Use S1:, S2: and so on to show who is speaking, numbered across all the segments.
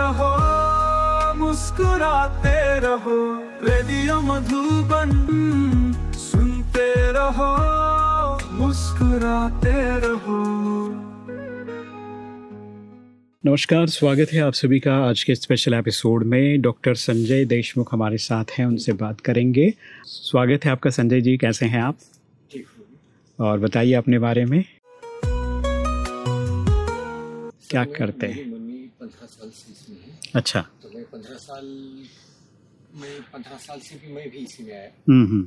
S1: रहो, मुस्कुराते रहो, रेडियो मधुबन सुनते रहो, मुस्कुराते रहो।
S2: नमस्कार, स्वागत है आप सभी का आज के स्पेशल एपिसोड में। डॉक्टर संजय देशमुख हमारे साथ हैं, उनसे बात करेंगे। स्वागत है आपका संजय जी, कैसे हैं आप? और बताइए अपने बारे में। क्या करते हैं?
S3: पंद्रह साल से इसमें है।
S2: अच्छा।
S3: तो मैं पंद्रह साल मैं पंद्रह साल से भी मैं भी इसी में आया।
S2: हम्म हम्म।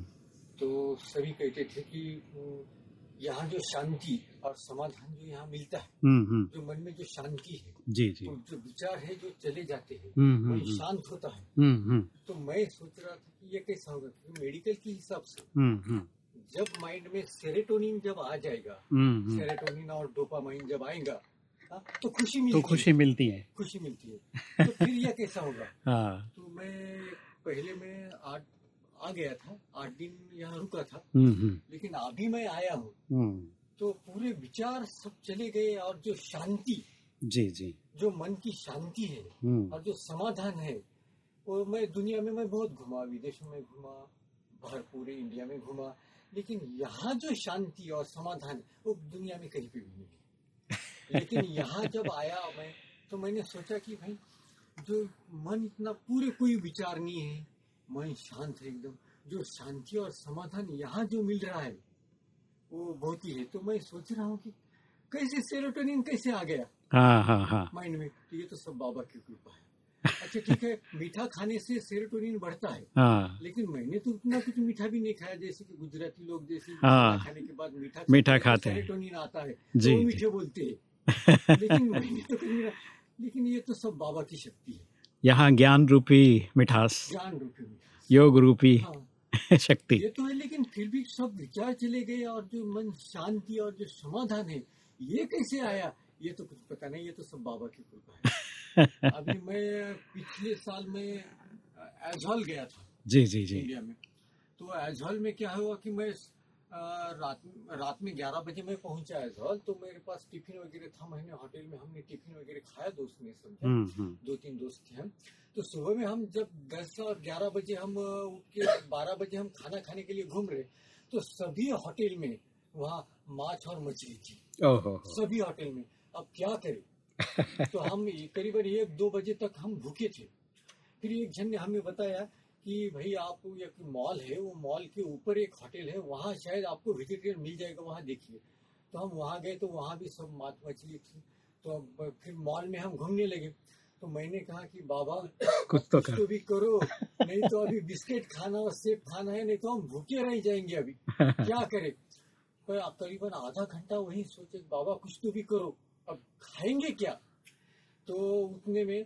S3: तो सभी कहते थे कि यहाँ जो शांति और समाधान जो यहाँ मिलता है
S2: हम्म
S3: जो मन में जो शांति है
S2: जी जी।
S3: तो जो विचार है जो चले जाते हैं वही
S2: हम्म।
S3: शांत होता है। तो मैं सोच रहा था कि ये कैसा होगा? क्योंकि मेडिकल के हिसाब से जब माइंड में सेरेटोनिन जब आ जाएगा। सेरेटोनिन और डोपामाइन जब आएगा तो खुशी मिलती
S2: तो
S3: है।
S2: खुशी मिलती है।
S3: खुशी मिलती है। तो फिर यह कैसा होगा?
S2: हाँ।
S3: तो मैं पहले मैं आठ आ गया था। आठ दिन यहाँ रुका था।
S2: हम्म हम्म।
S3: लेकिन अभी मैं आया हूँ।
S2: हम्म।
S3: तो पूरे विचार सब चले गए और जो शांति
S2: जी जी।
S3: जो मन की शांति है और जो समाधान है वो मैं दुनिया में मैं बहुत घुमा विदेशों में घुमा बाहर पूरे इंडिया में घुमा। लेकिन यहाँ जो शांति और समाधान वो दुनिया में कहीं पे भी नहीं है। लेकिन यहाँ जब आया मैं तो मैंने सोचा कि भाई जो मन इतना पूरे कोई विचार नहीं है मन शांत है एकदम जो शांति और समाधान यहाँ जो मिल रहा है वो बहुत ही है। तो मैं सोच रहा हूँ कि कैसे सेरोटोनिन कैसे आ गया?
S2: हाँ हाँ हाँ।
S3: माइंड में तो ये तो सब बाबा की कृपा है। अच्छा ठीक है मीठा खाने से सेरोटोनिन बढ़ता है
S2: हाँ।
S3: लेकिन मैंने तो उतना कुछ मीठा भी नहीं खाया जैसे कि गुजराती लोग जैसे
S2: हाँ।
S3: खाने के बाद मीठा
S2: मीठा खाते हैं।
S3: सेरोटोनिन आता है
S2: जी,
S3: तो मीठे बोलते हैं। लेकिन मैंने तो कुछ नहीं लेकिन ये तो सब बाबा की शक्ति है।
S2: यहाँ ज्ञान रूपी मिठास
S3: ज्ञान रूपी मीठा
S2: योग रूपी
S3: हाँ।
S2: शक्ति।
S3: ये तो है लेकिन फिर भी सब विचार चले गए और जो मन शांति और जो समाधान है ये कैसे आया? ये तो कुछ पता नहीं ये तो सब बाबा की कृपा है। अभी मैं पिछले साल में एजहल गया था
S2: जी जी जी।
S3: इंडिया में। तो एजहल में क्या हुआ कि मैं रात रात में ग्यारह बजे मैं पहुँचा एजहल तो मेरे पास टिफ़िन वगैरह था मैंने होटल में हमने टिफ़िन वगैरह खाया दोस्त ने समझा।
S2: हम्म हम्म।
S3: दो तीन दोस्त थे हम। तो सुबह में हम जब दस और ग्यारह बजे हम उठ के बारह बजे हम खाना खाने के लिए घूम रहे तो सभी होटल में वहाँ माछ और मछली थी। सभी होटल में। अब क्या करें? तो हम करीबन एक दो बजे तक हम भूखे थे। फिर एक जन ने हमें बताया कि भाई आप एक मॉल है वो मॉल के ऊपर एक होटल है वहाँ शायद आपको वेजिटेरियन मिल जाएगा वहाँ देखिए। तो हम वहाँ गए तो वहाँ भी सब माछ मछली थी। तो फिर मॉल में हम घूमने लगे। तो मैंने कहा कि बाबा
S2: कुछ तो
S3: कुछ
S2: कर
S3: तो भी करो नहीं तो अभी बिस्किट खाना और सेब खाना है नहीं तो हम भूखे रह जाएँगे अभी। क्या करें? पर करीबन आधा घंटा वही सोचे बाबा कुछ तो भी करो अब खाएँगे क्या? तो उतने में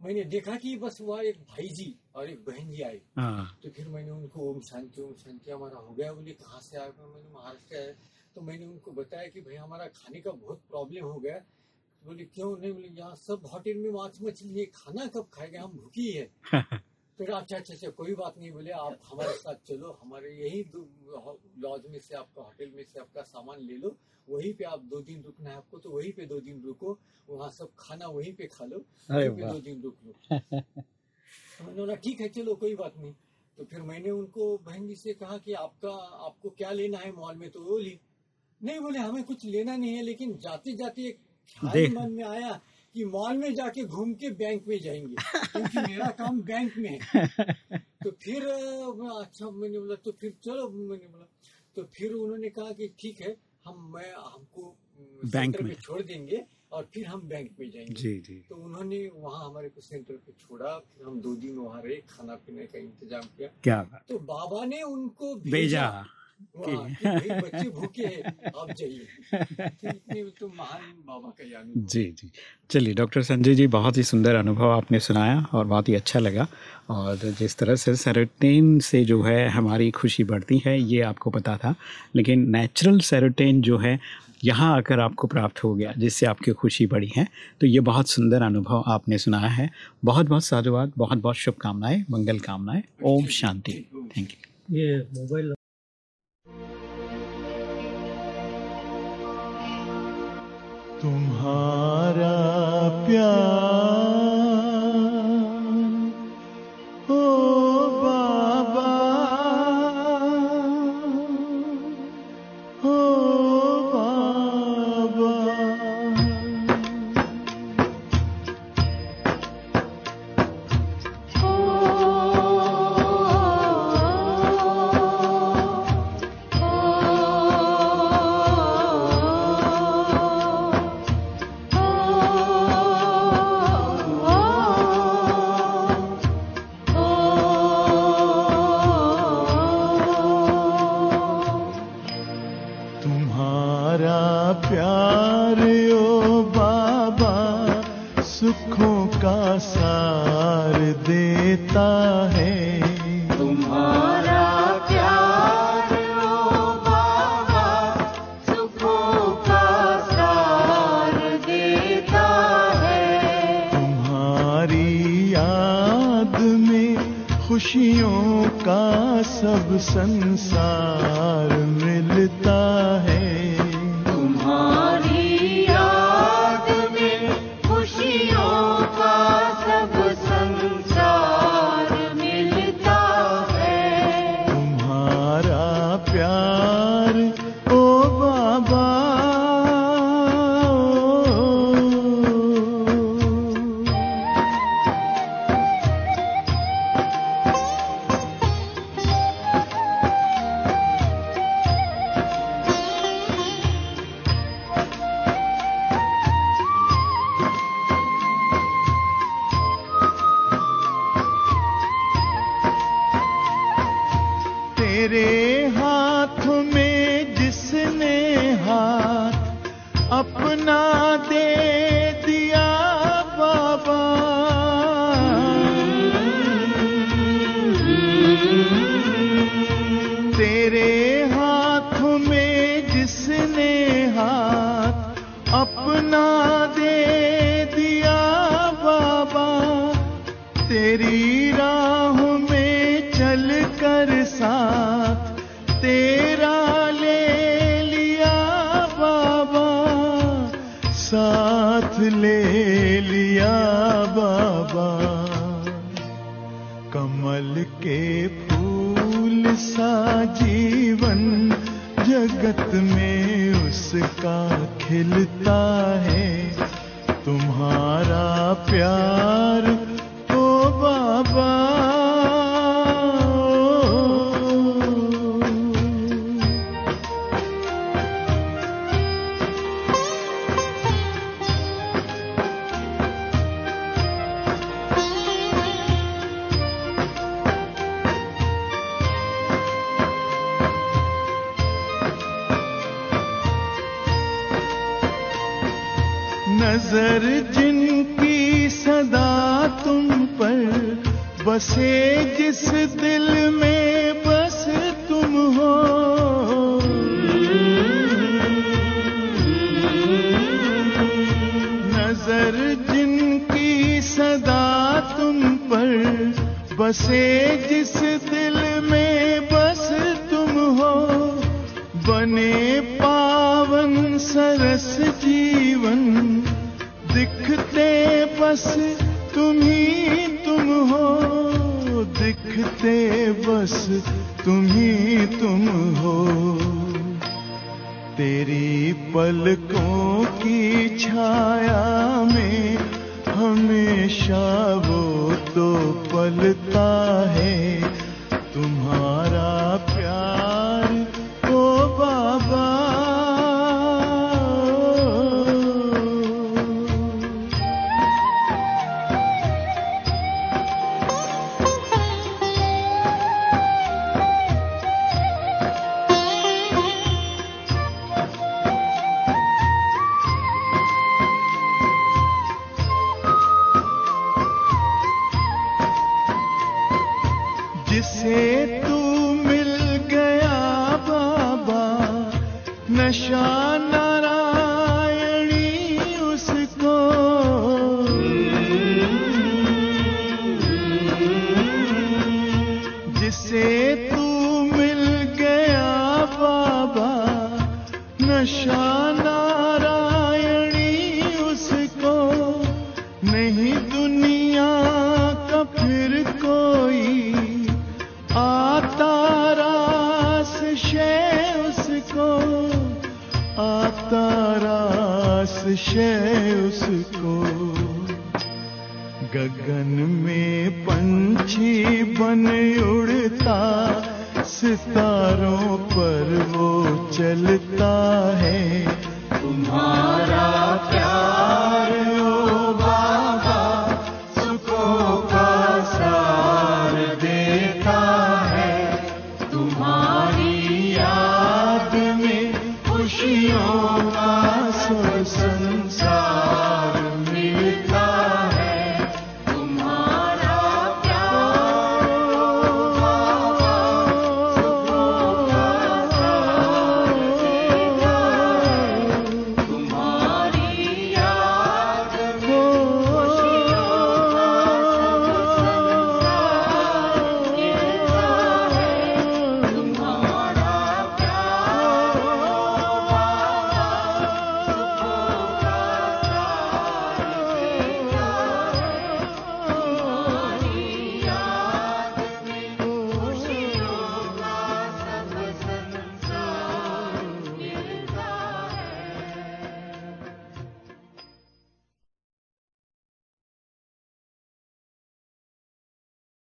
S3: मैंने देखा कि बस वहाँ एक भाई जी और एक बहन जी आए।
S2: हाँ।
S3: तो फिर मैंने उनको ओम शांति ओम शांति हमारा हो गया। बोले कहाँ से आया मैंने महाराष्ट्र आया तो मैंने उनको बताया कि भाई हमारा खाने का बहुत प्रॉब्लम हो गया। तो बोले क्यों? नहीं बोले यहाँ सब होटल में मांस मछली है खाना कब खाएगा? हम भूखी है। फिर अच्छा अच्छा अच्छा कोई बात नहीं बोले आप हमारे साथ चलो हमारे यही लॉज में से आपका होटल में से आपका सामान ले लो वहीं पे आप दो दिन रुकना है आपको तो वहीं पे दो दिन रुको वहाँ सब खाना वहीं पे खा लो वहीं पे दो दिन रुक लो। तो ठीक है चलो कोई बात नहीं। तो फिर मैंने उनको बहन जी से कहा कि आपका आपको क्या लेना है मॉल में तो वो ली नहीं बोले हमें कुछ लेना नहीं है लेकिन जाते जाते एक ख्याल मन में आया कि मॉल में जाके घूम के बैंक में जाएँगे क्योंकि मेरा काम बैंक में है। तो फिर अच्छा मैंने बोला तो फिर चलो मैंने बोला तो फिर उन्होंने कहा कि ठीक है हम मैं हमको
S2: बैंक में।
S3: छोड़ देंगे और फिर हम बैंक में जाएँगे।
S2: जी जी।
S3: तो उन्होंने वहाँ हमारे को सेंटर पे छोड़ा फिर हम दो दिन वहाँ रहे खाना पीने का इंतज़ाम किया।
S2: क्या
S3: तो बाबा ने उनको
S2: भेजा।
S3: भाई बच्चे भूखे आप जाइए। तो तो महान बाबा का
S2: जी जी। चलिए डॉक्टर संजय जी बहुत ही सुंदर अनुभव आपने सुनाया और बहुत ही अच्छा लगा। और जिस तरह से सेरोटेन से जो है हमारी खुशी बढ़ती है ये आपको पता था। लेकिन नेचुरल सेरोटेन जो है यहाँ आकर आपको प्राप्त हो गया जिससे आपकी खुशी बढ़ी है। तो ये बहुत सुंदर अनुभव आपने सुनाया है। बहुत बहुत साधुवाद बहुत बहुत शुभकामनाएँ मंगल कामनाएँ। ओम शांति। Thank you.
S4: ये मोबाइल
S1: तुम्हारा प्यार सब संसार। ले लिया बाबा। कमल के फूल सा जीवन जगत में उसका खिलता है। तुम्हारा प्यार नज़र जिनकी सदा तुम पर बसे, जिस दिल में बस तुम हो। नज़र जिनकी सदा तुम पर बसे, जिस दिल में बस तुम हो। बने पावन सरस जीवन बस तुम ही तुम हो, दिखते बस तुम ही तुम हो। तेरी पलकों की छाया में हमेशा वो तो पलता है। खास उसको। गगन में पंछी बन उड़ता सितारों